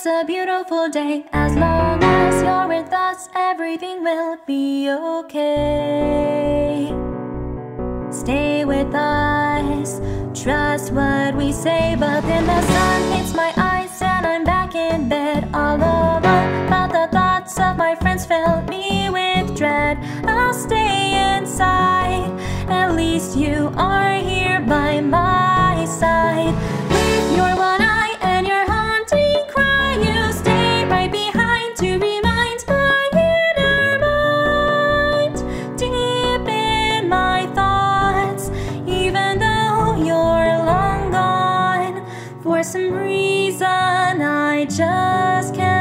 it's a beautiful day. As long as you're with us, everything will be okay. Stay with us, trust what we say. But then the sun hits my eyes, and I'm back in bed all alone. But the thoughts of my friends fill me with dread. I'll stay inside, at least you are here by my side. Some reason I just can't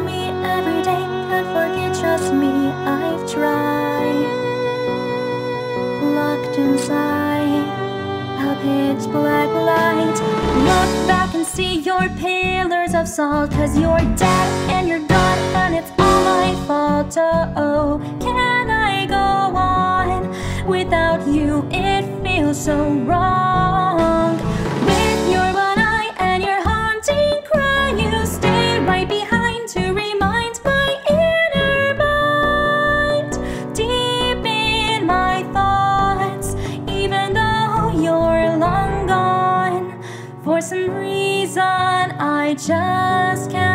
me every day. Can't forget, trust me, I've tried. Locked inside a pitch black light. Look back and see your pillars of salt. Cause you're dead and you're gone, and it's all my fault. Oh, can I go on? Without you, it feels so wrong. Some reason I just can't